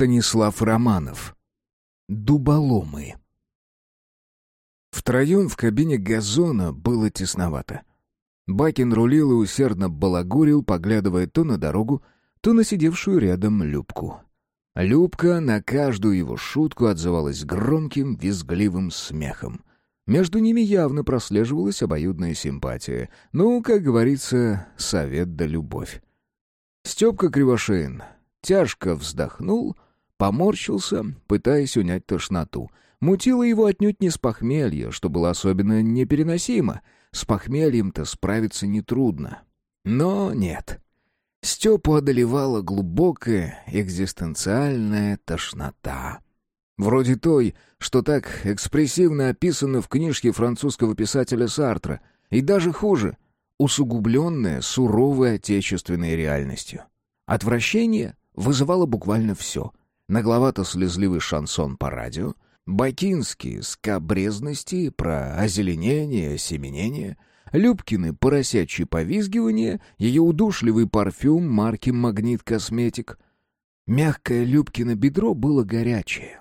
Станислав Романов. Дуболомы. Втроем в кабине газона было тесновато. Бакин рулил и усердно балагурил, поглядывая то на дорогу, то на сидевшую рядом Любку. Любка на каждую его шутку отзывалась громким, визгливым смехом. Между ними явно прослеживалась обоюдная симпатия. Ну, как говорится, совет да любовь. Степка Кривошеин тяжко вздохнул, поморщился, пытаясь унять тошноту. Мутило его отнюдь не с похмелья, что было особенно непереносимо. С похмельем-то справиться нетрудно. Но нет. Степу одолевала глубокая экзистенциальная тошнота. Вроде той, что так экспрессивно описана в книжке французского писателя Сартра, и даже хуже — усугубленная суровой отечественной реальностью. Отвращение вызывало буквально все. Нагловато-слезливый шансон по радио, бакинские скабрезности про озеленение, семенение — Любкины поросячьи повизгивания, ее удушливый парфюм марки «Магнит Косметик». Мягкое Любкино бедро было горячее,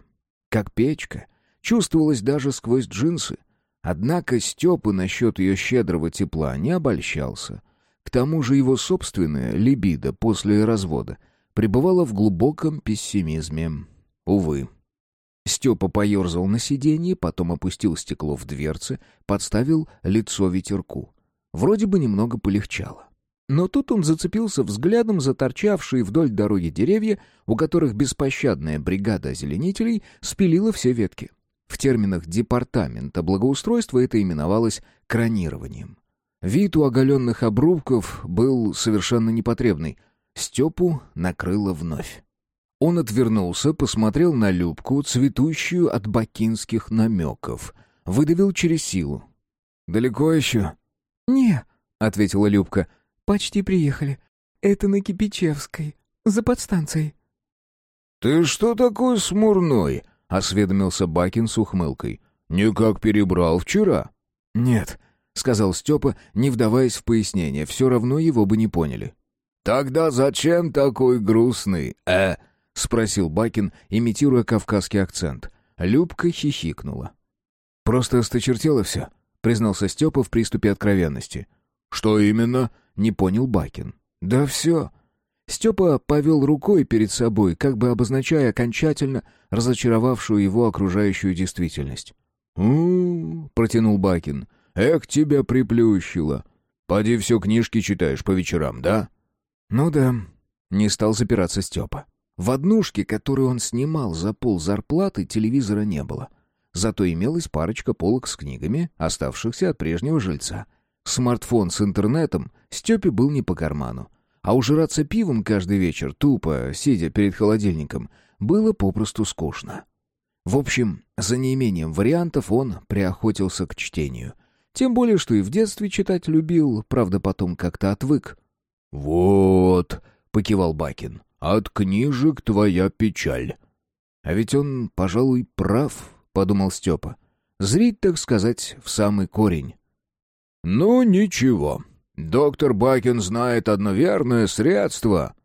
как печка, чувствовалось даже сквозь джинсы. Однако Степа насчет ее щедрого тепла не обольщался. К тому же его собственная либидо после развода пребывала в глубоком пессимизме. Увы. Степа поерзал на сиденье, потом опустил стекло в дверце, подставил лицо ветерку. Вроде бы немного полегчало. Но тут он зацепился взглядом за торчавшие вдоль дороги деревья, у которых беспощадная бригада озеленителей спилила все ветки. В терминах департамента благоустройства это именовалось кронированием. Вид у оголенных обрубков был совершенно непотребный. Степу накрыло вновь. Он отвернулся, посмотрел на Любку, цветущую от бакинских намеков. Выдавил через силу. «Далеко еще?» «Не», — ответила Любка. «Почти приехали. Это на Кипичевской, за подстанцией». «Ты что такой смурной?» — осведомился Бакин с ухмылкой. «Никак перебрал вчера». «Нет», — сказал Степа, не вдаваясь в пояснение. «Все равно его бы не поняли». «Тогда зачем такой грустный, э?» — спросил Бакин, имитируя кавказский акцент. Любка хихикнула. «Просто осточертело все», — признался Степа в приступе откровенности. «Что именно?» — не понял Бакин. «Да все». Степа повел рукой перед собой, как бы обозначая окончательно разочаровавшую его окружающую действительность. у, протянул Бакин. «Эх, тебя приплющило. Поди все книжки читаешь по вечерам, да?» «Ну да», — не стал запираться Степа. В однушке, которую он снимал за пол зарплаты, телевизора не было. Зато имелась парочка полок с книгами, оставшихся от прежнего жильца. Смартфон с интернетом Степе был не по карману. А ужираться пивом каждый вечер, тупо, сидя перед холодильником, было попросту скучно. В общем, за неимением вариантов он приохотился к чтению. Тем более, что и в детстве читать любил, правда, потом как-то отвык. «Вот», — покивал Бакин, от книжек твоя печаль». «А ведь он, пожалуй, прав», — подумал Степа. «Зрить, так сказать, в самый корень». «Ну, ничего. Доктор Бакин знает одно верное средство».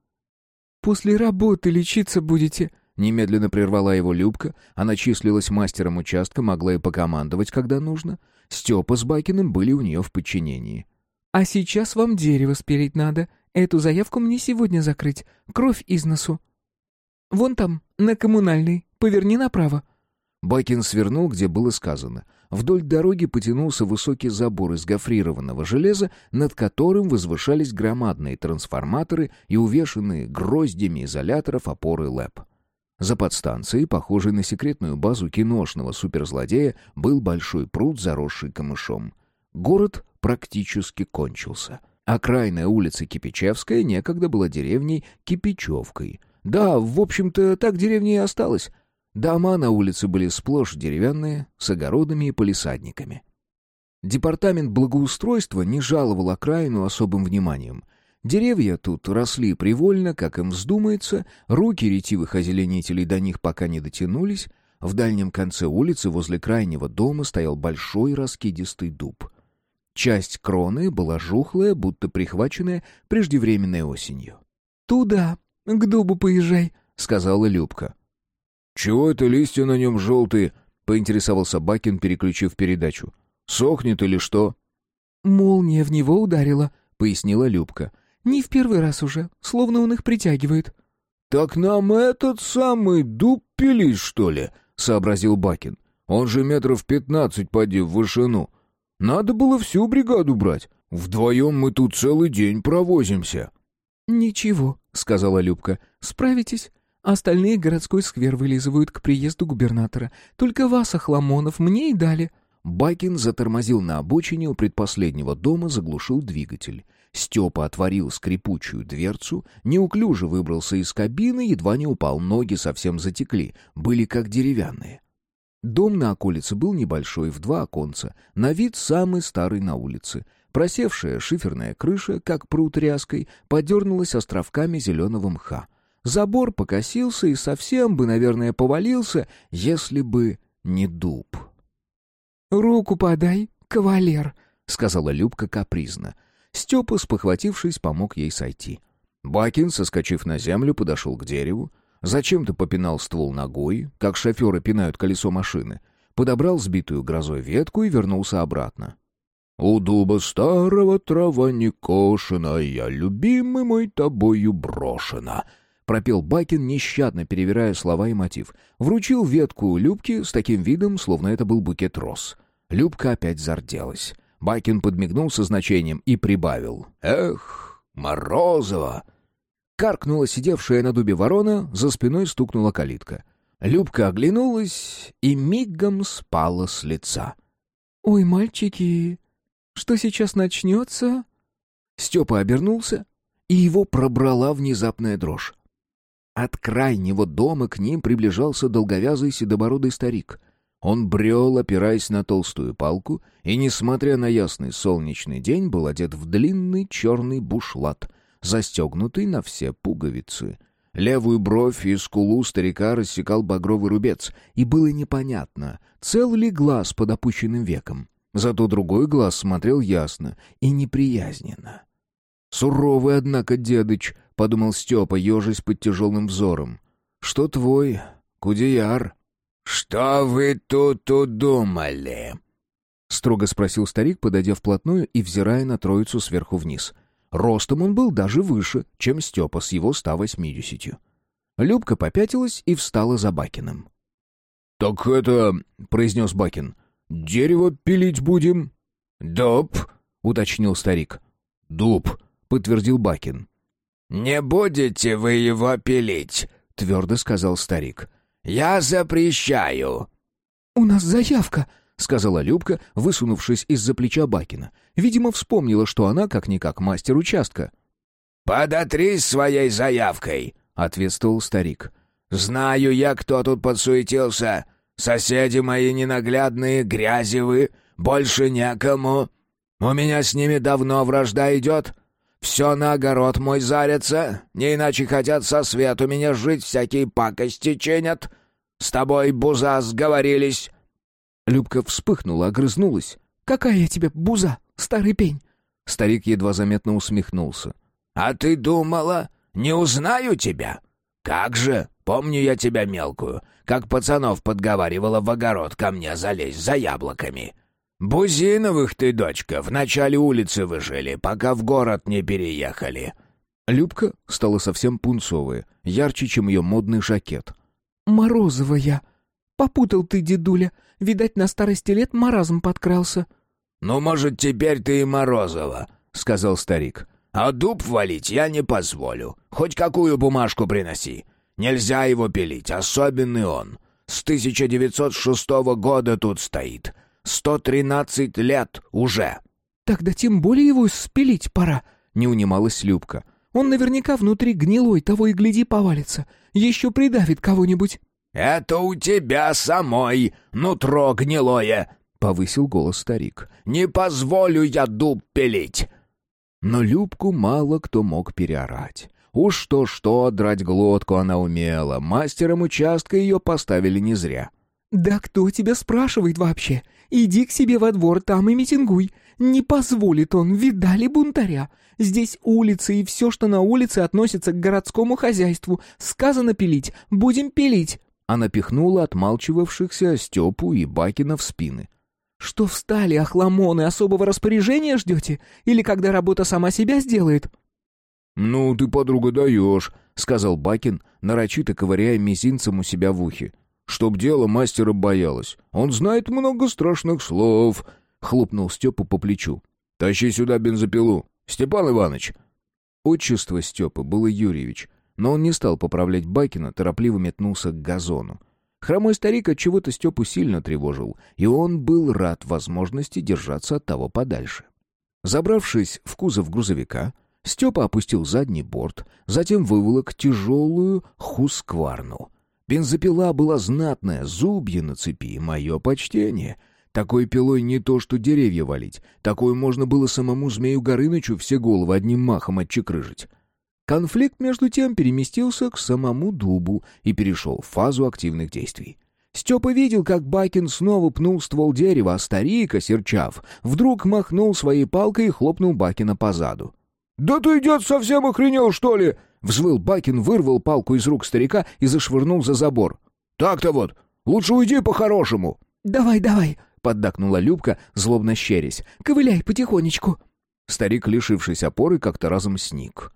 «После работы лечиться будете», — немедленно прервала его Любка. Она числилась мастером участка, могла и покомандовать, когда нужно. Степа с Бакиным были у нее в подчинении. «А сейчас вам дерево спилить надо. Эту заявку мне сегодня закрыть. Кровь из носу. Вон там, на коммунальной. Поверни направо». Бакин свернул, где было сказано. Вдоль дороги потянулся высокий забор из гофрированного железа, над которым возвышались громадные трансформаторы и увешанные гроздями изоляторов опоры ЛЭП. За подстанцией, похожей на секретную базу киношного суперзлодея, был большой пруд, заросший камышом. Город практически кончился — Окраинная улица Кипичевская некогда была деревней Кипичевкой. Да, в общем-то, так деревня и осталась. Дома на улице были сплошь деревянные, с огородами и полисадниками. Департамент благоустройства не жаловал окраину особым вниманием. Деревья тут росли привольно, как им вздумается, руки ретивых озеленителей до них пока не дотянулись. В дальнем конце улицы возле крайнего дома стоял большой раскидистый дуб. Часть кроны была жухлая, будто прихваченная преждевременной осенью. «Туда, к дубу поезжай», — сказала Любка. «Чего это листья на нем желтые?» — поинтересовался Бакин, переключив передачу. «Сохнет или что?» «Молния в него ударила», — пояснила Любка. «Не в первый раз уже, словно он их притягивает». «Так нам этот самый дуб пилить, что ли?» — сообразил Бакин. «Он же метров пятнадцать поди в вышину. Надо было всю бригаду брать. Вдвоем мы тут целый день провозимся». «Ничего», — сказала Любка. «Справитесь. Остальные городской сквер вылизывают к приезду губернатора. Только вас, Охламонов, мне и дали». Бакин затормозил на обочине у предпоследнего дома, заглушил двигатель. Степа отворил скрипучую дверцу, неуклюже выбрался из кабины, едва не упал, ноги совсем затекли, были как деревянные. Дом на околице был небольшой, в два оконца, на вид самый старый на улице. Просевшая шиферная крыша, как пруд ряской, подернулась островками зеленого мха. Забор покосился и совсем бы, наверное, повалился, если бы не дуб. «Руку подай, кавалер», — сказала Любка капризно. Степа, спохватившись, помог ей сойти. Бакин, соскочив на землю, подошел к дереву, зачем-то попинал ствол ногой, как шоферы пинают колесо машины, подобрал сбитую грозой ветку и вернулся обратно. «У дуба старого трава не кошена, я, любимый мой, тобою брошена», — пропел Бакин, нещадно перевирая слова и мотив. Вручил ветку Любке с таким видом, словно это был букет роз. Любка опять зарделась. Бакин подмигнул со значением и прибавил. «Эх, Морозова!» Каркнула сидевшая на дубе ворона, за спиной стукнула калитка. Любка оглянулась и мигом спала с лица. «Ой, мальчики, что сейчас начнется?» Степа обернулся, и его пробрала внезапная дрожь. От крайнего дома к ним приближался долговязый седобородый старик — он брел, опираясь на толстую палку, и, несмотря на ясный солнечный день, был одет в длинный черный бушлат, застегнутый на все пуговицы. Левую бровь и скулу старика рассекал багровый рубец, и было непонятно, цел ли глаз под опущенным веком. Зато другой глаз смотрел ясно и неприязненно. «Суровый, однако, дедыч», — подумал Степа, ежась под тяжелым взором. «Что твой, Кудеяр?» «Что вы тут удумали?» — строго спросил старик, подойдя вплотную и взирая на троицу сверху вниз. Ростом он был даже выше, чем Степа с его 180. Любка попятилась и встала за Бакиным. «Так это...» — произнес Бакин. «Дерево пилить будем?» «Дуб», — уточнил старик. «Дуб», — подтвердил Бакин. «Не будете вы его пилить», — твердо сказал старик. «Я запрещаю!» «У нас заявка!» — сказала Любка, высунувшись из-за плеча Бакина. Видимо, вспомнила, что она, как-никак, мастер участка. «Подотрись своей заявкой!» — ответствовал старик. «Знаю я, кто тут подсуетился. Соседи мои ненаглядные, грязевы, больше некому. У меня с ними давно вражда идет. Все на огород мой зарятся, не иначе хотят со свету меня жить, всякие пакости чинят. С тобой, Буза, сговорились». Любка вспыхнула, огрызнулась. «Какая я тебе Буза, старый пень?» Старик едва заметно усмехнулся. «А ты думала, не узнаю тебя? Как же, помню я тебя мелкую, как пацанов подговаривала в огород ко мне залезть за яблоками. «Бузиновых ты, дочка, в начале улицы вы жили, пока в город не переехали». Любка стала совсем пунцовая, ярче, чем ее модный жакет. «Морозова я. Попутал ты, дедуля. Видать, на старости лет маразм подкрался». «Ну, может, теперь ты и Морозова», — сказал старик. «А дуб валить я не позволю. Хоть какую бумажку приноси. Нельзя его пилить, особенный он. С 1906 года тут стоит. Сто тринадцать лет уже!» «Тогда тем более его спилить пора», — не унималась Любка. «Он наверняка внутри гнилой, того и гляди повалится. Еще придавит кого-нибудь». «Это у тебя самой нутро гнилое!» — повысил голос старик. «Не позволю я дуб пилить!» Но Любку мало кто мог переорать. Уж то-что, драть глотку она умела. Мастером участка ее поставили не зря. «Да кто тебя спрашивает вообще? Иди к себе во двор, там и митингуй. Не позволит он, видали бунтаря. Здесь улица и все, что на улице относится к городскому хозяйству. Сказано пилить, будем пилить». Она пихнула отмалчивавшихся Степу и Бакина в спины. «Что встали, охламоны, особого распоряжения ждете? Или когда работа сама себя сделает?» «Ну, ты, подруга, даешь», — сказал Бакин, нарочито ковыряя мизинцем у себя в ухе. «Чтоб дело мастера боялось. Он знает много страшных слов», — хлопнул Степу по плечу. «Тащи сюда бензопилу, Степан Иванович». Отчество Степы было Юрьевич, но он не стал поправлять Бакина, торопливо метнулся к газону. Хромой старик от чего-то Степу сильно тревожил, и он был рад возможности держаться от того подальше. Забравшись в кузов грузовика, Степа опустил задний борт, затем выволок тяжелую хускварну. Бензопила была знатная, зубья на цепи, мое почтение. Такой пилой не то что деревья валить, такой можно было самому Змею Горынычу все головы одним махом отчекрыжить. Конфликт, между тем, переместился к самому дубу и перешел в фазу активных действий. Степа видел, как Бакин снова пнул ствол дерева, а старик, осерчав, вдруг махнул своей палкой и хлопнул Бакина по заду. «Да ты, дед, совсем охренел, что ли?» Взвыл Бакин, вырвал палку из рук старика и зашвырнул за забор. «Так-то вот, лучше уйди по-хорошему». «Давай, давай», — поддакнула Любка, злобно щерясь. «Ковыляй потихонечку». Старик, лишившись опоры, как-то разом сник.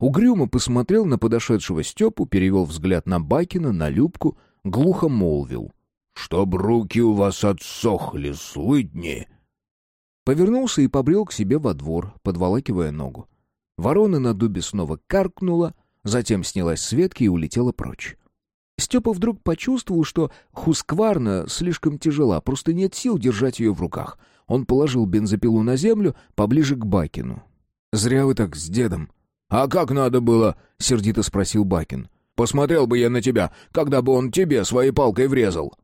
Угрюмо посмотрел на подошедшего Степу, перевел взгляд на Бакина, на Любку, глухо молвил. «Чтоб руки у вас отсохли, слыдни!» Повернулся и побрел к себе во двор, подволакивая ногу. Ворона на дубе снова каркнула, затем снялась с ветки и улетела прочь. Степа вдруг почувствовал, что хускварна слишком тяжела, просто нет сил держать ее в руках. Он положил бензопилу на землю, поближе к Бакину. «Зря вы так с дедом», «А как надо было?» — сердито спросил Бакин. «Посмотрел бы я на тебя, когда бы он тебе своей палкой врезал».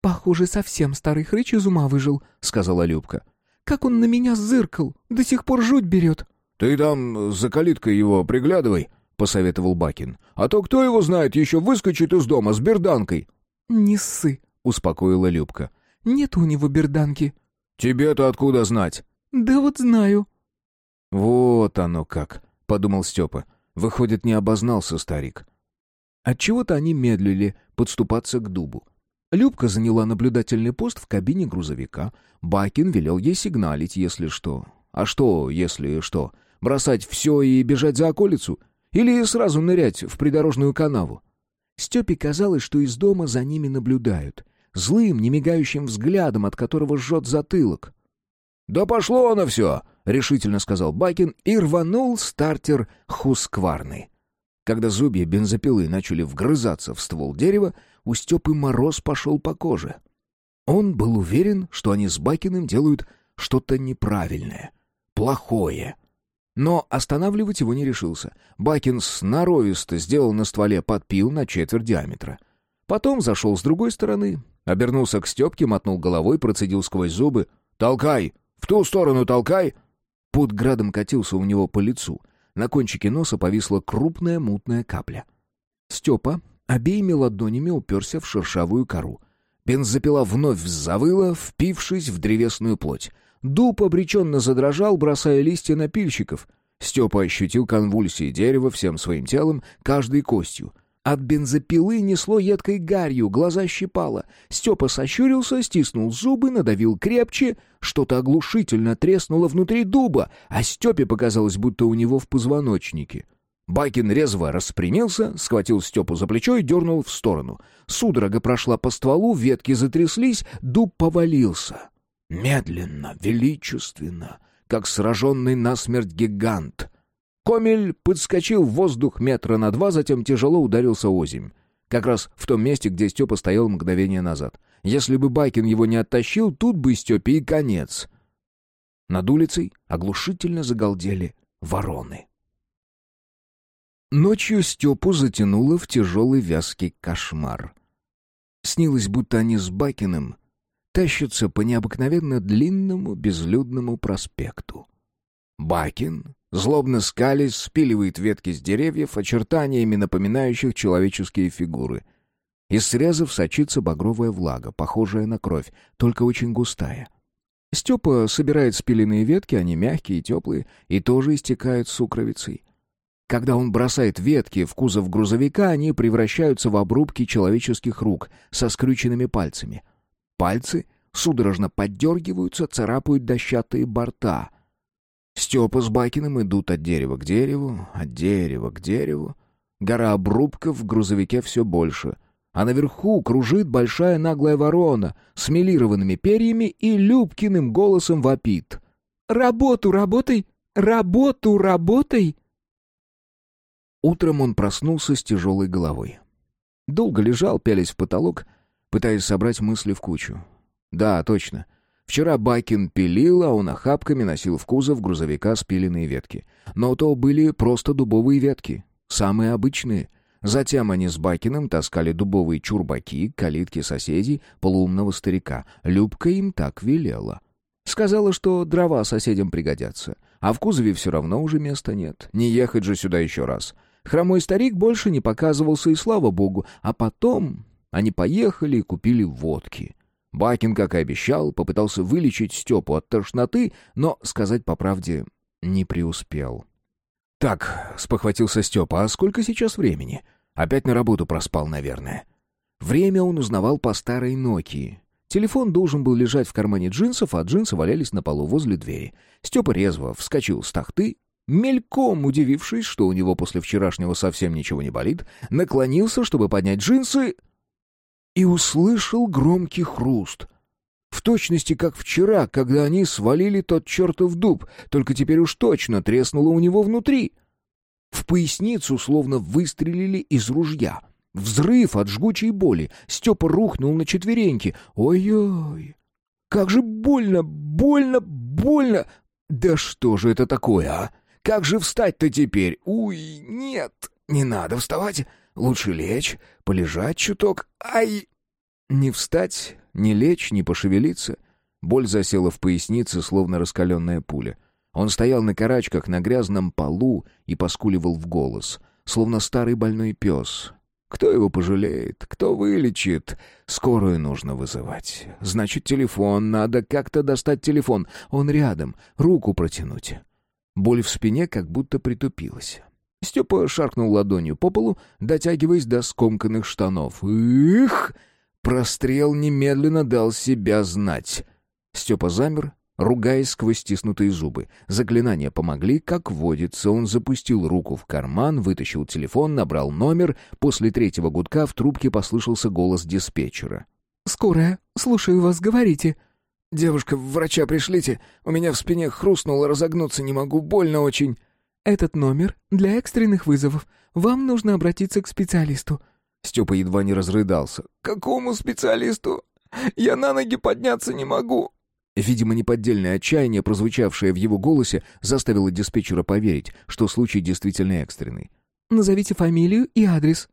«Похоже, совсем старый хрыч из ума выжил», — сказала Любка. «Как он на меня зыркал! До сих пор жуть берет!» «Ты там за калиткой его приглядывай», — посоветовал Бакин. «А то кто его знает, еще выскочит из дома с берданкой». «Не ссы», — успокоила Любка. «Нет у него берданки». «Тебе-то откуда знать?» «Да вот знаю». «Вот оно как», подумал Степа. Выходит, не обознался старик. Отчего-то они медлили подступаться к дубу. Любка заняла наблюдательный пост в кабине грузовика. Бакин велел ей сигналить, если что. А что, если что? Бросать все и бежать за околицу? Или сразу нырять в придорожную канаву? Степе казалось, что из дома за ними наблюдают. Злым, немигающим взглядом, от которого жжет затылок. «Да пошло оно все!» — решительно сказал Бакин и рванул стартер Хускварны. Когда зубья бензопилы начали вгрызаться в ствол дерева, у Степы мороз пошел по коже. Он был уверен, что они с Бакиным делают что-то неправильное, плохое. Но останавливать его не решился. Бакин сноровисто сделал на стволе подпил на четверть диаметра. Потом зашел с другой стороны, обернулся к Степке, мотнул головой, процедил сквозь зубы. «Толкай! В ту сторону толкай!» Под градом катился у него по лицу. На кончике носа повисла крупная мутная капля. Степа обеими ладонями уперся в шершавую кору. Бензопила вновь завыла, впившись в древесную плоть. Дуб обреченно задрожал, бросая листья на пильщиков. Степа ощутил конвульсии дерева всем своим телом, каждой костью. От бензопилы несло едкой гарью, глаза щипало. Степа сощурился, стиснул зубы, надавил крепче. Что-то оглушительно треснуло внутри дуба, а Степе показалось, будто у него в позвоночнике. Бакин резво распрямился, схватил Степу за плечо и дернул в сторону. Судорога прошла по стволу, ветки затряслись, дуб повалился. Медленно, величественно, как сраженный насмерть гигант — Комель подскочил в воздух метра на два, затем тяжело ударился озимь. Как раз в том месте, где Степа стоял мгновение назад. Если бы Байкин его не оттащил, тут бы Степе и конец. Над улицей оглушительно загалдели вороны. Ночью Степу затянуло в тяжелый вязкий кошмар. Снилось, будто они с Бакиным тащатся по необыкновенно длинному безлюдному проспекту. Бакин, злобно скались, спиливает ветки с деревьев, очертаниями напоминающих человеческие фигуры. Из срезов сочится багровая влага, похожая на кровь, только очень густая. Степа собирает спиленные ветки, они мягкие и теплые, и тоже истекают сукровицей. Когда он бросает ветки в кузов грузовика, они превращаются в обрубки человеческих рук со скрюченными пальцами. Пальцы судорожно поддергиваются, царапают дощатые борта. Степа с Бакиным идут от дерева к дереву, от дерева к дереву. Гора обрубков в грузовике все больше. А наверху кружит большая наглая ворона с мелированными перьями и Любкиным голосом вопит. «Работу работай! Работу работай!» Утром он проснулся с тяжелой головой. Долго лежал, пялись в потолок, пытаясь собрать мысли в кучу. Да, точно. Вчера Бакин пилил, а он охапками носил в кузов грузовика спиленные ветки. Но то были просто дубовые ветки, самые обычные. Затем они с Бакиным таскали дубовые чурбаки к калитке соседей полуумного старика. Любка им так велела. Сказала, что дрова соседям пригодятся. А в кузове все равно уже места нет. Не ехать же сюда еще раз. Хромой старик больше не показывался, и слава богу. А потом они поехали и купили водки. Бакин, как и обещал, попытался вылечить Степу от тошноты, но, сказать по правде, не преуспел. «Так», — спохватился Степа, — «а сколько сейчас времени? Опять на работу проспал, наверное». Время он узнавал по старой Нокии. Телефон должен был лежать в кармане джинсов, а джинсы валялись на полу возле двери. Степа резво вскочил с тахты, мельком удивившись, что у него после вчерашнего совсем ничего не болит, наклонился, чтобы поднять джинсы, и услышал громкий хруст. В точности, как вчера, когда они свалили тот чертов дуб, только теперь уж точно треснуло у него внутри. В поясницу словно выстрелили из ружья. Взрыв от жгучей боли. Степа рухнул на четвереньки. Ой-ой! Как же больно, больно, больно! Да что же это такое, а? Как же встать-то теперь? Уй, нет, не надо вставать. Лучше лечь, полежать чуток. Ай! Не встать, не лечь, не пошевелиться. Боль засела в пояснице, словно раскаленная пуля. Он стоял на карачках на грязном полу и поскуливал в голос, словно старый больной пес. Кто его пожалеет? Кто вылечит? Скорую нужно вызывать. Значит, телефон. Надо как-то достать телефон. Он рядом. Руку протянуть. Боль в спине как будто притупилась. Степа шаркнул ладонью по полу, дотягиваясь до скомканных штанов. «Их!» Прострел немедленно дал себя знать. Степа замер, ругаясь сквозь стиснутые зубы. Заклинания помогли, как водится. Он запустил руку в карман, вытащил телефон, набрал номер. После третьего гудка в трубке послышался голос диспетчера. «Скорая, слушаю вас, говорите». «Девушка, врача пришлите. У меня в спине хрустнуло, разогнуться не могу, больно очень». «Этот номер для экстренных вызовов. Вам нужно обратиться к специалисту». Степа едва не разрыдался. «Какому специалисту? Я на ноги подняться не могу». Видимо, неподдельное отчаяние, прозвучавшее в его голосе, заставило диспетчера поверить, что случай действительно экстренный. «Назовите фамилию и адрес».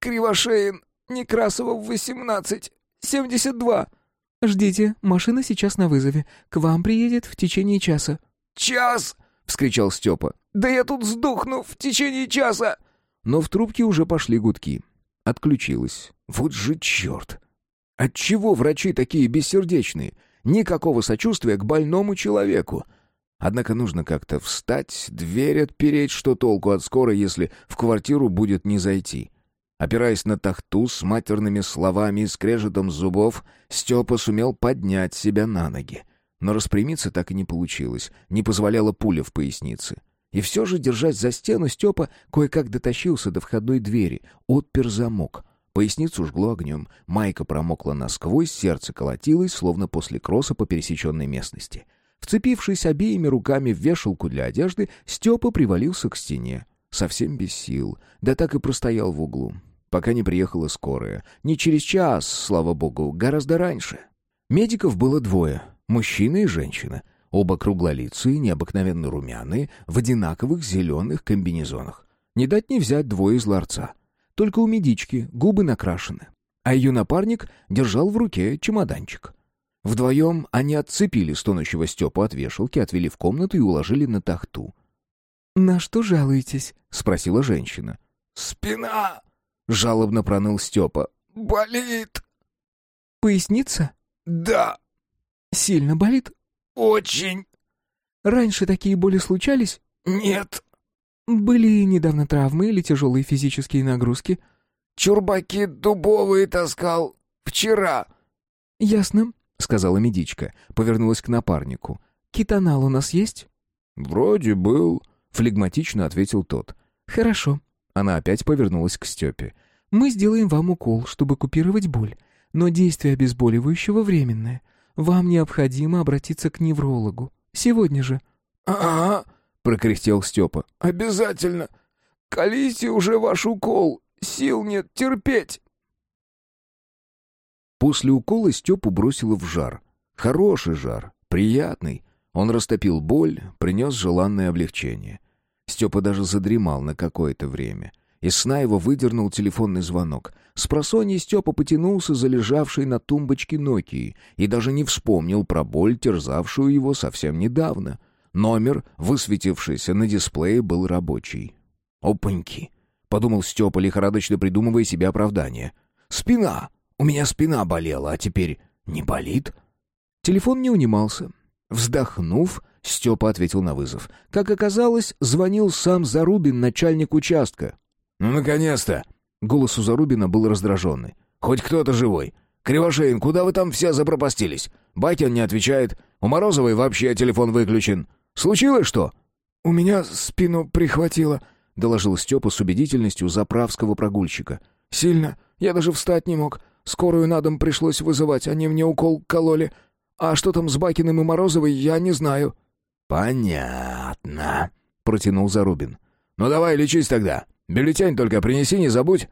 «Кривошеин, Некрасова, 18, 72». «Ждите, машина сейчас на вызове. К вам приедет в течение часа». «Час!» — вскричал Степа. «Да я тут сдохну в течение часа!» Но в трубке уже пошли гудки. Отключилась. Вот же черт! Отчего врачи такие бессердечные? Никакого сочувствия к больному человеку. Однако нужно как-то встать, дверь отпереть, что толку от скорой, если в квартиру будет не зайти. Опираясь на тахту с матерными словами и скрежетом зубов, Степа сумел поднять себя на ноги. Но распрямиться так и не получилось, не позволяла пуля в пояснице. И все же, держась за стену, Степа кое-как дотащился до входной двери, отпер замок. Поясницу жгло огнем, майка промокла насквозь, сердце колотилось, словно после кросса по пересеченной местности. Вцепившись обеими руками в вешалку для одежды, Степа привалился к стене. Совсем без сил, да так и простоял в углу пока не приехала скорая. Не через час, слава богу, гораздо раньше. Медиков было двое, мужчина и женщина. Оба круглолицые, необыкновенно румяные, в одинаковых зеленых комбинезонах. Не дать не взять двое из ларца. Только у медички губы накрашены. А ее напарник держал в руке чемоданчик. Вдвоем они отцепили стонущего Степу от вешалки, отвели в комнату и уложили на тахту. «На что жалуетесь?» — спросила женщина. «Спина!» — жалобно проныл Степа. «Болит!» «Поясница?» «Да». «Сильно болит?» «Очень». «Раньше такие боли случались?» «Нет». «Были недавно травмы или тяжелые физические нагрузки?» «Чурбаки дубовые таскал вчера». «Ясно», — сказала медичка, повернулась к напарнику. «Кетонал у нас есть?» «Вроде был», — флегматично ответил тот. «Хорошо». Она опять повернулась к Степе. «Мы сделаем вам укол, чтобы купировать боль. Но действие обезболивающего временное. Вам необходимо обратиться к неврологу. Сегодня же». «Ага», — прокряхтел Степа. «Обязательно. Колите уже ваш укол. Сил нет терпеть». После укола Степу бросило в жар. Хороший жар, приятный. Он растопил боль, принес желанное облегчение. Степа даже задремал на какое-то время. Из сна его выдернул телефонный звонок. С просонья Степа потянулся за лежавшей на тумбочке Нокии и даже не вспомнил про боль, терзавшую его совсем недавно. Номер, высветившийся на дисплее, был рабочий. «Опаньки!» — подумал Степа, лихорадочно придумывая себе оправдание. «Спина! У меня спина болела, а теперь не болит?» Телефон не унимался. Вздохнув, Степа ответил на вызов. Как оказалось, звонил сам Зарубин, начальник участка. «Ну, наконец-то!» Голос у Зарубина был раздраженный. «Хоть кто-то живой. Кривошеин, куда вы там все запропастились? Бакин не отвечает. У Морозовой вообще телефон выключен. Случилось что?» «У меня спину прихватило», — доложил Степа с убедительностью заправского прогульщика. «Сильно. Я даже встать не мог. Скорую на дом пришлось вызывать, они мне укол кололи. А что там с Бакиным и Морозовой, я не знаю». «Понятно», — протянул Зарубин. «Ну давай, лечись тогда. Бюллетень только принеси, не забудь».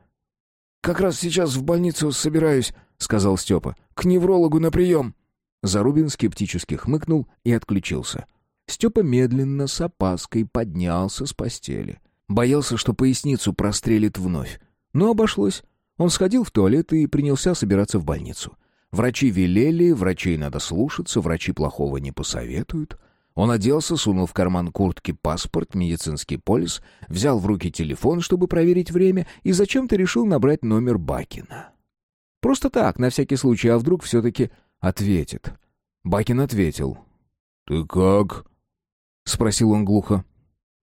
«Как раз сейчас в больницу собираюсь», — сказал Степа. «К неврологу на прием». Зарубин скептически хмыкнул и отключился. Степа медленно, с опаской поднялся с постели. Боялся, что поясницу прострелит вновь. Но обошлось. Он сходил в туалет и принялся собираться в больницу. Врачи велели, врачей надо слушаться, врачи плохого не посоветуют. Он оделся, сунул в карман куртки паспорт, медицинский полис, взял в руки телефон, чтобы проверить время, и зачем-то решил набрать номер Бакина. Просто так, на всякий случай, а вдруг все-таки ответит. Бакин ответил. «Ты как?» — спросил он глухо.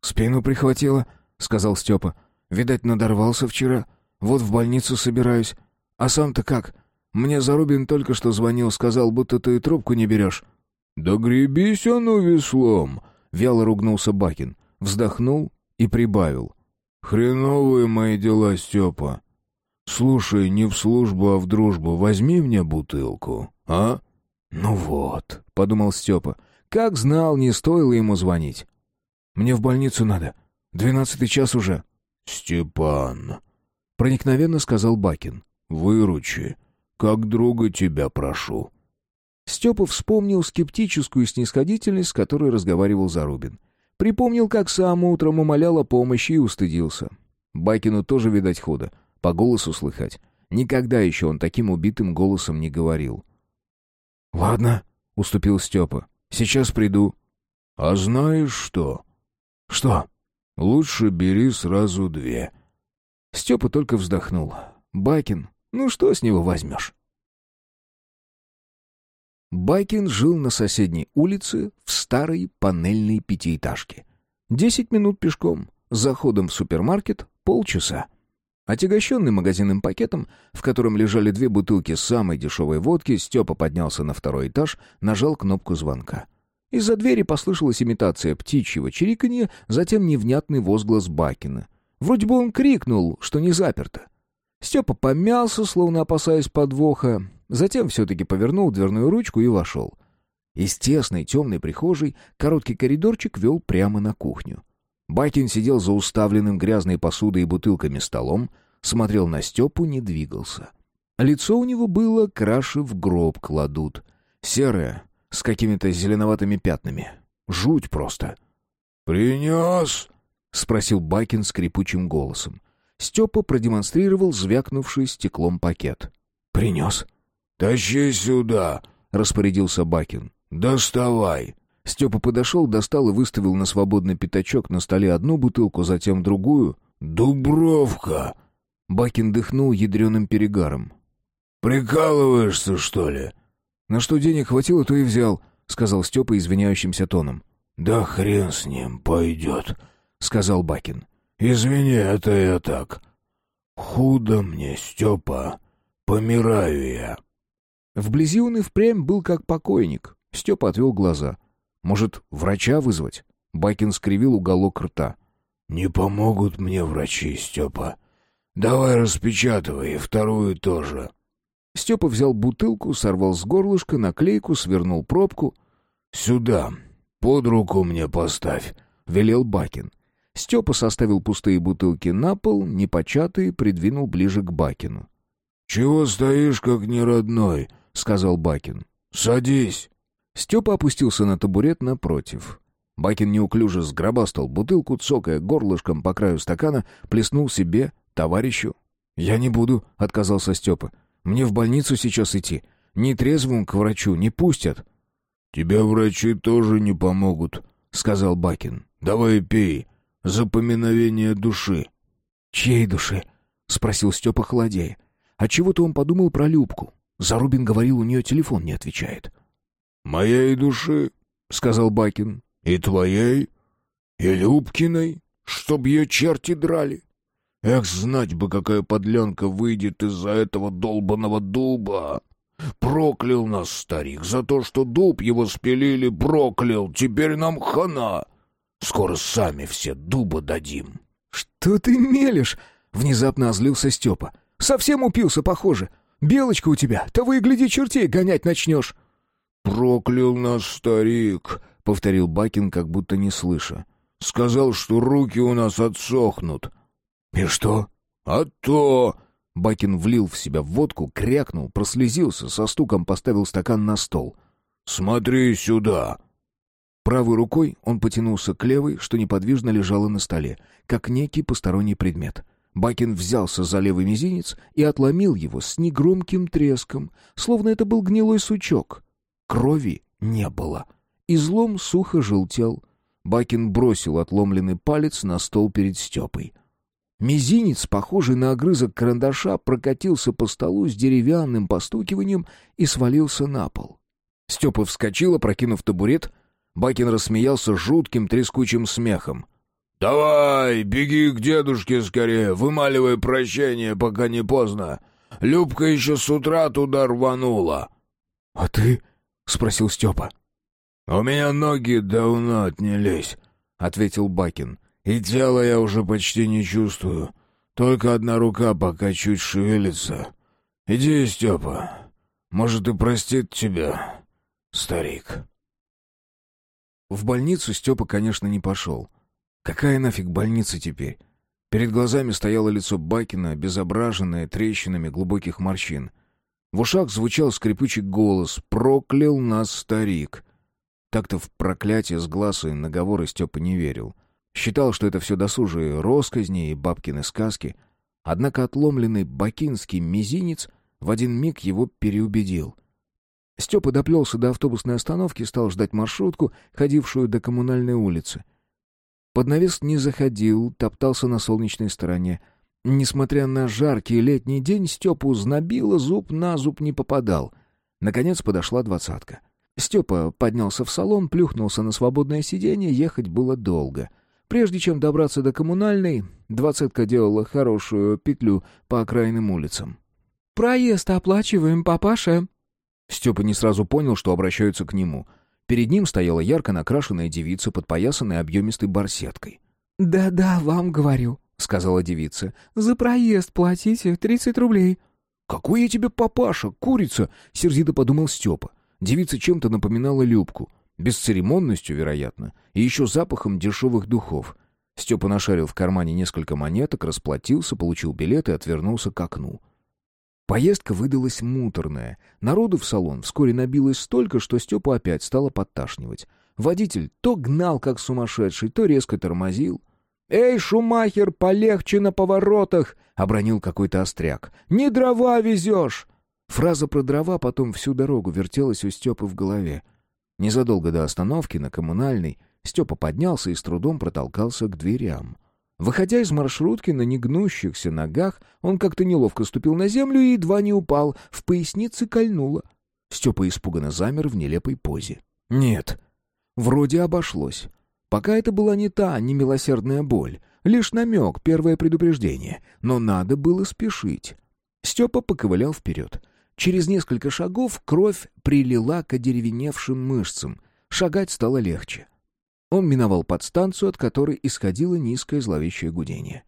«Спину прихватило», — сказал Степа. «Видать, надорвался вчера. Вот в больницу собираюсь. А сам-то как? Мне Зарубин только что звонил, сказал, будто ты трубку не берешь». «Да гребись оно веслом!» — вяло ругнулся Бакин. Вздохнул и прибавил. «Хреновые мои дела, Степа. Слушай, не в службу, а в дружбу. Возьми мне бутылку, а?» «Ну вот», — подумал Степа. «Как знал, не стоило ему звонить». «Мне в больницу надо. Двенадцатый час уже». «Степан», — проникновенно сказал Бакин. «Выручи. Как друга тебя прошу». Степа вспомнил скептическую снисходительность, с которой разговаривал Зарубин. Припомнил, как сам утром умолял о помощи и устыдился. Бакину тоже, видать, худо. По голосу слыхать. Никогда еще он таким убитым голосом не говорил. «Ладно», — уступил Степа. «Сейчас приду». «А знаешь что?» «Что?» «Лучше бери сразу две». Степа только вздохнул. «Бакин, ну что с него возьмешь? Бакин жил на соседней улице в старой панельной пятиэтажке. Десять минут пешком, заходом в супермаркет — полчаса. Отягощенный магазинным пакетом, в котором лежали две бутылки самой дешевой водки, Степа поднялся на второй этаж, нажал кнопку звонка. Из-за двери послышалась имитация птичьего чириканья, затем невнятный возглас Бакина. Вроде бы он крикнул, что не заперто. Степа помялся, словно опасаясь подвоха, затем все-таки повернул дверную ручку и вошел. Из тесной темной прихожей короткий коридорчик вел прямо на кухню. Бакин сидел за уставленным грязной посудой и бутылками столом, смотрел на Степу, не двигался. Лицо у него было краше в гроб кладут. Серое, с какими-то зеленоватыми пятнами. Жуть просто. «Принес?» — спросил Бакин скрипучим голосом. Степа продемонстрировал звякнувший стеклом пакет. «Принес». «Тащи сюда», — распорядился Бакин. «Доставай». Степа подошел, достал и выставил на свободный пятачок на столе одну бутылку, затем другую. «Дубровка!» Бакин дыхнул ядреным перегаром. «Прикалываешься, что ли?» «На что денег хватило, то и взял», — сказал Степа извиняющимся тоном. «Да хрен с ним, пойдет», — сказал Бакин. «Извини, это я так. Худо мне, Степа. Помираю я». Вблизи он и впрямь был как покойник. Степа отвел глаза. «Может, врача вызвать?» Бакин скривил уголок рта. «Не помогут мне врачи, Степа. Давай распечатывай, и вторую тоже». Степа взял бутылку, сорвал с горлышка наклейку, свернул пробку. «Сюда, под руку мне поставь», — велел Бакин. Степа составил пустые бутылки на пол, непочатые, придвинул ближе к Бакину. «Чего стоишь, как неродной?» — сказал Бакин. «Садись». Степа опустился на табурет напротив. Бакин неуклюже сгробастал бутылку, цокая горлышком по краю стакана, плеснул себе, товарищу. «Я не буду», — отказался Степа. «Мне в больницу сейчас идти. Нетрезвым к врачу не пустят». «Тебе врачи тоже не помогут», — сказал Бакин. «Давай пей. Запоминовение души». «Чьей души?» — спросил Степа холодея. Отчего-то он подумал про Любку. Зарубин говорил, у нее телефон не отвечает. «Моей души», — сказал Бакин. «И твоей, и Любкиной, чтоб ее черти драли. Эх, знать бы, какая подлянка выйдет из-за этого долбанного дуба. Проклял нас старик за то, что дуб его спилили, проклял. Теперь нам хана. Скоро сами все дуба дадим. Что ты мелешь? Внезапно озлился Степа. Совсем упился, похоже. Белочка у тебя, того и гляди, чертей гонять начнешь. Проклял нас старик, повторил Бакин, как будто не слыша. Сказал, что руки у нас отсохнут. И что? А то... Бакин влил в себя водку, крякнул, прослезился, со стуком поставил стакан на стол. «Смотри сюда!» Правой рукой он потянулся к левой, что неподвижно лежало на столе, как некий посторонний предмет. Бакин взялся за левый мизинец и отломил его с негромким треском, словно это был гнилой сучок. Крови не было. Излом сухо желтел. Бакин бросил отломленный палец на стол перед Степой. Мизинец, похожий на огрызок карандаша, прокатился по столу с деревянным постукиванием и свалился на пол. Степа вскочил, опрокинув табурет. Бакин рассмеялся жутким трескучим смехом. «Давай, беги к дедушке скорее, вымаливай прощение, пока не поздно. Любка еще с утра туда рванула». «А ты?» — спросил Степа. «У меня ноги давно отнялись», — ответил Бакин. И тело я уже почти не чувствую. Только одна рука пока чуть шевелится. Иди, Степа. Может, и простит тебя, старик. В больницу Степа, конечно, не пошел. Какая нафиг больница теперь? Перед глазами стояло лицо Бакина, обезображенное трещинами глубоких морщин. В ушах звучал скрипучий голос «Проклял нас старик». Так-то в проклятие с глаз и наговоры Степа не верил. Считал, что это все досужие росказни и бабкины сказки. Однако отломленный бакинский мизинец в один миг его переубедил. Степа доплелся до автобусной остановки, стал ждать маршрутку, ходившую до коммунальной улицы. Под навес не заходил, топтался на солнечной стороне. Несмотря на жаркий летний день, Степу знобило, зуб на зуб не попадал. Наконец подошла двадцатка. Степа поднялся в салон, плюхнулся на свободное сиденье, ехать было долго — Прежде чем добраться до коммунальной, двадцатка делала хорошую петлю по окраинным улицам. «Проезд оплачиваем, папаша!» Степа не сразу понял, что обращаются к нему. Перед ним стояла ярко накрашенная девица, подпоясанная объемистой барсеткой. «Да-да, вам говорю», — сказала девица. «За проезд платите тридцать рублей». «Какой я тебе папаша, курица!» — сердито подумал Степа. Девица чем-то напоминала Любку. Бесцеремонностью, вероятно, и еще запахом дешевых духов. Степа нашарил в кармане несколько монеток, расплатился, получил билет и отвернулся к окну. Поездка выдалась муторная. Народу в салон вскоре набилось столько, что Степу опять стало подташнивать. Водитель то гнал, как сумасшедший, то резко тормозил. «Эй, Шумахер, полегче на поворотах!» — обронил какой-то остряк. «Не дрова везешь!» Фраза про дрова потом всю дорогу вертелась у Степы в голове. Незадолго до остановки на коммунальной Степа поднялся и с трудом протолкался к дверям. Выходя из маршрутки на негнущихся ногах, он как-то неловко ступил на землю и едва не упал, в пояснице кольнуло. Степа испуганно замер в нелепой позе. Нет, вроде обошлось. Пока это была не та немилосердная боль, лишь намек, первое предупреждение, но надо было спешить. Степа поковылял вперед. Через несколько шагов кровь прилила к одеревеневшим мышцам. Шагать стало легче. Он миновал подстанцию, от которой исходило низкое зловещее гудение.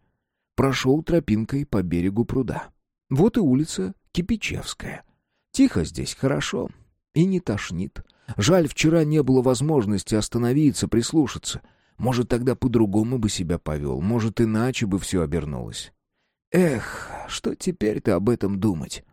Прошел тропинкой по берегу пруда. Вот и улица Кипичевская. Тихо здесь, хорошо. И не тошнит. Жаль, вчера не было возможности остановиться, прислушаться. Может, тогда по-другому бы себя повел, может, иначе бы все обернулось. Эх, что теперь-то об этом думать?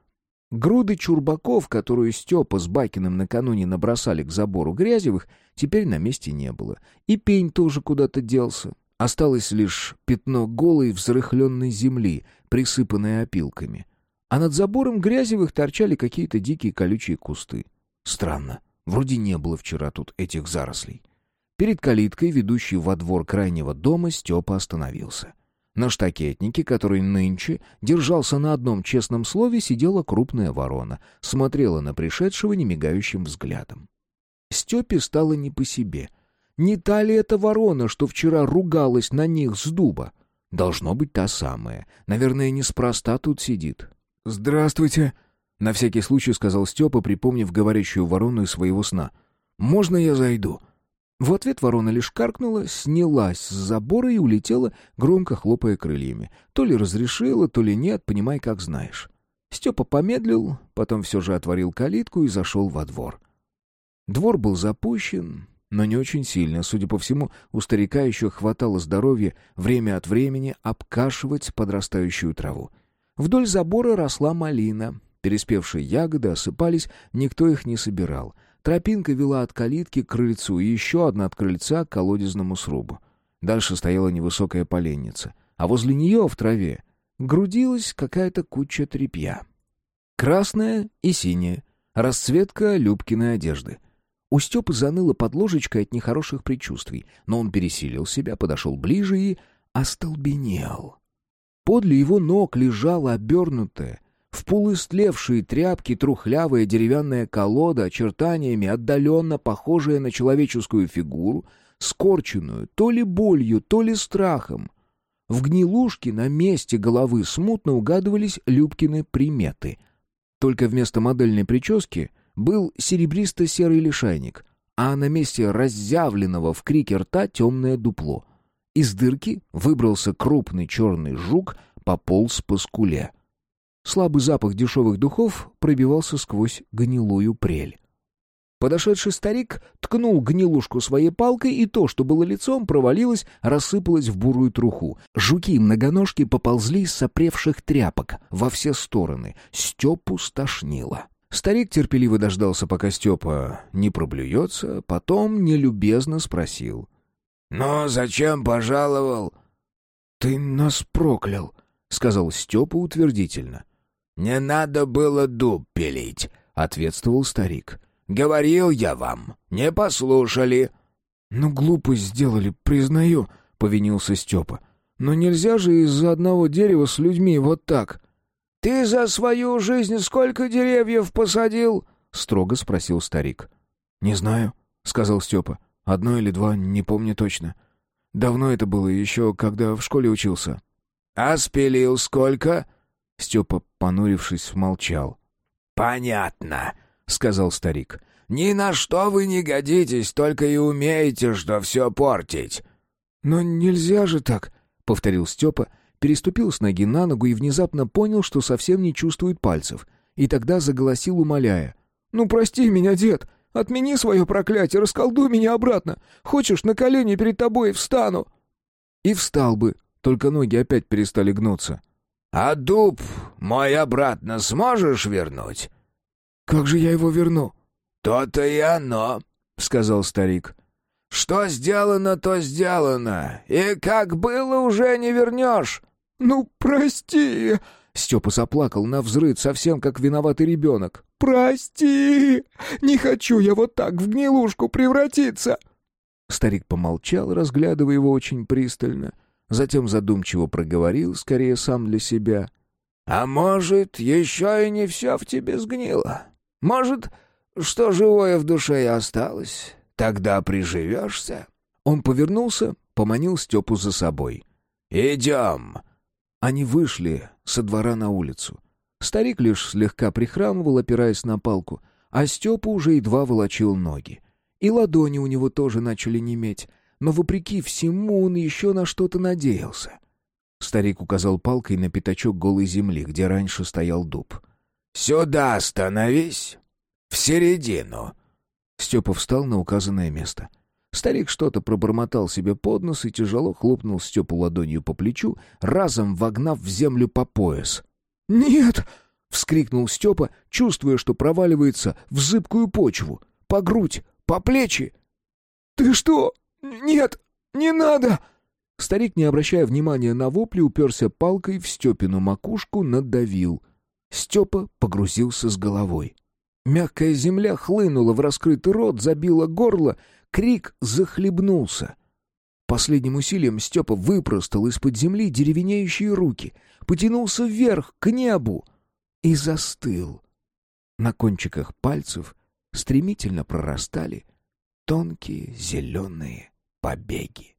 Груды чурбаков, которую Степа с Бакиным накануне набросали к забору Грязевых, теперь на месте не было. И пень тоже куда-то делся. Осталось лишь пятно голой взрыхленной земли, присыпанной опилками. А над забором Грязевых торчали какие-то дикие колючие кусты. Странно, вроде не было вчера тут этих зарослей. Перед калиткой, ведущей во двор крайнего дома, Степа остановился. На штакетнике, который нынче держался на одном честном слове, сидела крупная ворона, смотрела на пришедшего немигающим взглядом. Степе стало не по себе. Не та ли эта ворона, что вчера ругалась на них с дуба? Должно быть та самая. Наверное, неспроста тут сидит. «Здравствуйте!» — на всякий случай сказал Степа, припомнив говорящую ворону из своего сна. «Можно я зайду?» В ответ ворона лишь каркнула, снялась с забора и улетела, громко хлопая крыльями. То ли разрешила, то ли нет, понимай, как знаешь. Степа помедлил, потом все же отворил калитку и зашел во двор. Двор был запущен, но не очень сильно. Судя по всему, у старика еще хватало здоровья время от времени обкашивать подрастающую траву. Вдоль забора росла малина. Переспевшие ягоды осыпались, никто их не собирал — Тропинка вела от калитки к крыльцу и еще одна от крыльца к колодезному срубу. Дальше стояла невысокая поленница, а возле нее в траве грудилась какая-то куча тряпья. Красная и синяя, расцветка Любкиной одежды. У Степы заныло под ложечкой от нехороших предчувствий, но он пересилил себя, подошел ближе и остолбенел. Подле его ног лежала обернутая, в полуистлевшие тряпки трухлявая деревянная колода, очертаниями отдаленно похожая на человеческую фигуру, скорченную то ли болью, то ли страхом. В гнилушке на месте головы смутно угадывались Любкины приметы. Только вместо модельной прически был серебристо-серый лишайник, а на месте разъявленного в крике рта темное дупло. Из дырки выбрался крупный черный жук, пополз по скуле. Слабый запах дешевых духов пробивался сквозь гнилую прель. Подошедший старик ткнул гнилушку своей палкой, и то, что было лицом, провалилось, рассыпалось в бурую труху. Жуки и многоножки поползли из сопревших тряпок во все стороны. Степу стошнило. Старик терпеливо дождался, пока Степа не проблюется, потом нелюбезно спросил. «Ну, зачем пожаловал?» «Ты нас проклял», — сказал Степа утвердительно. «Не надо было дуб пилить», — ответствовал старик. «Говорил я вам, не послушали». «Ну, глупость сделали, признаю», — повинился Степа. «Но нельзя же из-за одного дерева с людьми вот так». «Ты за свою жизнь сколько деревьев посадил?» — строго спросил старик. «Не знаю», — сказал Степа. «Одно или два, не помню точно. Давно это было, еще когда в школе учился». «А спилил сколько?» Степа, понурившись, молчал. «Понятно», — сказал старик. «Ни на что вы не годитесь, только и умеете, что все портить». «Но нельзя же так», — повторил Степа, переступил с ноги на ногу и внезапно понял, что совсем не чувствует пальцев. И тогда заголосил, умоляя. «Ну, прости меня, дед! Отмени свое проклятие, расколдуй меня обратно! Хочешь, на колени перед тобой встану!» И встал бы, только ноги опять перестали гнуться. «А дуб мой обратно сможешь вернуть?» «Как же я его верну?» «То-то и оно», — сказал старик. «Что сделано, то сделано, и как было, уже не вернешь». «Ну, прости!» Степа заплакал на взрыв, совсем как виноватый ребенок. «Прости! Не хочу я вот так в гнилушку превратиться!» Старик помолчал, разглядывая его очень пристально — Затем задумчиво проговорил, скорее сам для себя. «А может, еще и не все в тебе сгнило? Может, что живое в душе и осталось? Тогда приживешься?» Он повернулся, поманил Степу за собой. «Идем!» Они вышли со двора на улицу. Старик лишь слегка прихрамывал, опираясь на палку, а Степа уже едва волочил ноги. И ладони у него тоже начали неметь, но вопреки всему он еще на что-то надеялся. Старик указал палкой на пятачок голой земли, где раньше стоял дуб. «Сюда остановись! В середину!» Степа встал на указанное место. Старик что-то пробормотал себе под нос и тяжело хлопнул Степу ладонью по плечу, разом вогнав в землю по пояс. «Нет!» — вскрикнул Степа, чувствуя, что проваливается в зыбкую почву. «По грудь! По плечи!» «Ты что? Нет! Не надо!» Старик, не обращая внимания на вопли, уперся палкой в Степину макушку, надавил. Степа погрузился с головой. Мягкая земля хлынула в раскрытый рот, забила горло, крик захлебнулся. Последним усилием Степа выпростал из-под земли деревенеющие руки, потянулся вверх, к небу, и застыл. На кончиках пальцев стремительно прорастали тонкие зеленые побеги.